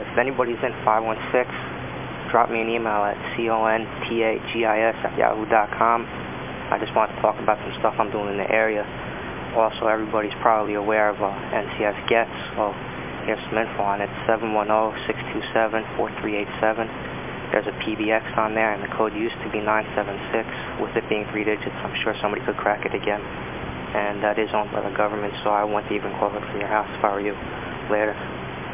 Uh, if anybody's in 516, drop me an email at contagis at yahoo.com. I just want to talk about some stuff I'm doing in the area. Also, everybody's probably aware of uh, NCS GETS, so here's some info on it, 710-627-4387. There's a PBX on there, and the code used to be 976. With it being three digits, I'm sure somebody could crack it again. And that is owned by the government, so I wouldn't even call it for your house if I were you. Later.